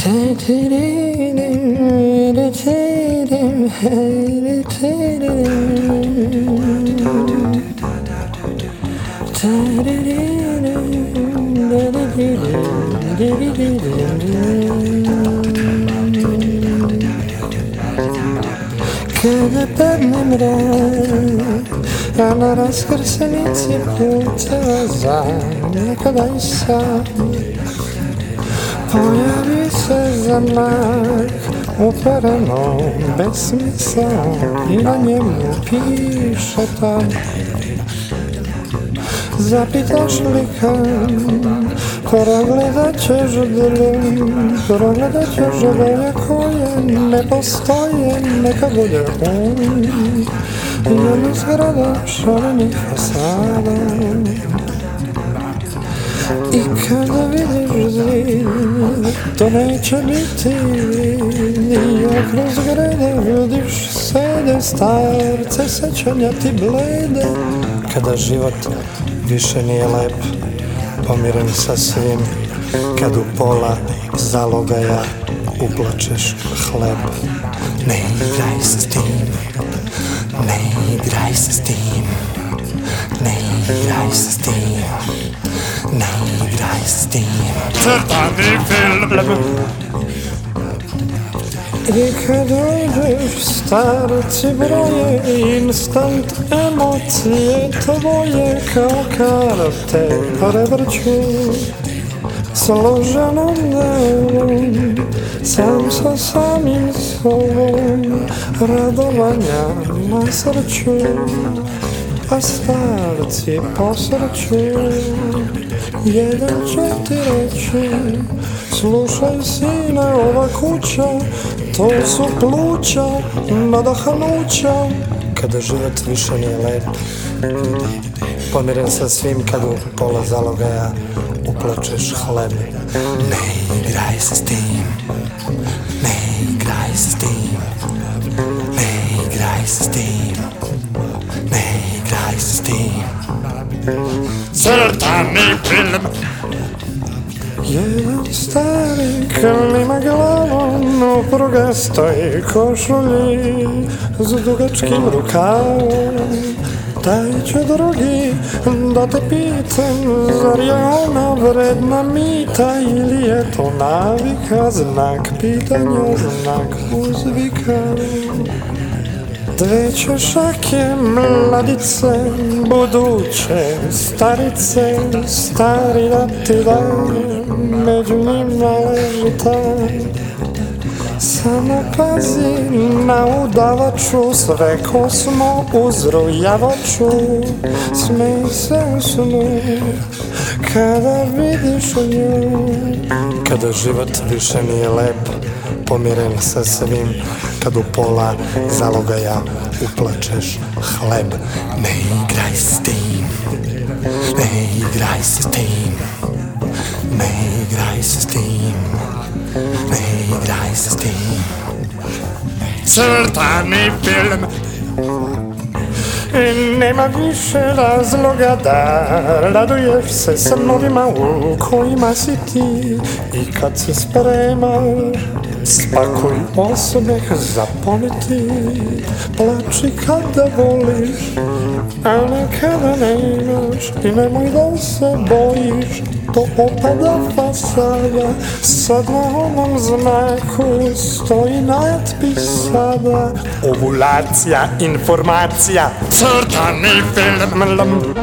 Tetiririm, eritirim, eritirim Tetiririm, eritirim, Cada membrana Она раскрыса не теплются, за se za mah Uparano bez smisla I na njemu piše tam. Zapitaš li kam Kora gledat ćeš dlim Kora gledat ćeš volje koje Ne postoje Neka bude on. Jednu zgrada šarenih fasada. I kada vidiš zid to neće biti I kroz grede vidiš sede starce sećanja ti blede. Kada život više nije lep pomiren sa svim. Kad u pola zalogaja uplačeš hleb Ne igraj se s tim, ne igraj se s tim. Ne igraj se s tim, starci broje Instant emocije tvoje Kao karte prevrću Složenom delom Sam sa samim sobom Radovanja na srću A starci po srću Jedan će ti reći Slušaj sine, ova kuća To su pluća, nadahnuća Kada život više nije lep Pomiren sa svim kad u pola zalogaja uplačeš hleb. Ne igraj se s tim Ne igraj se s tim Ne igraj se s tim Ne igraj se s tim Zertany film Jeden stary chyli ma No proga stoi koszuli Z długaczkim rukawem Dajcie drogi do tej pizzy Zariana wredna mita Ili je to Znak pitanja, znak uzvika Dve češake mladice, buduće starice, stari da ti dam, među njima leži taj. Samo pazi na udavaču, sve ko smo uz rujavaču, smej se u snu, kada vidiš nju. Kada život više nije lep, pomiren sa svim, kad u pola zalogaja uplačeš hleb. Ne igraj s tim, ne igraj s tim, ne igraj s tim, ne igraj s tim. Crtani film nema više razloga da raduješ se sa novima u kojima si ti I kad si spreman, Spakuj osobek, zapomnij ty, placzyka dowolisz, ale kiedy nie masz i na mój los boisz, to opada fasada, sadlaną zmaku stoi nadpisada. Ovulacja, informacja, co certany film.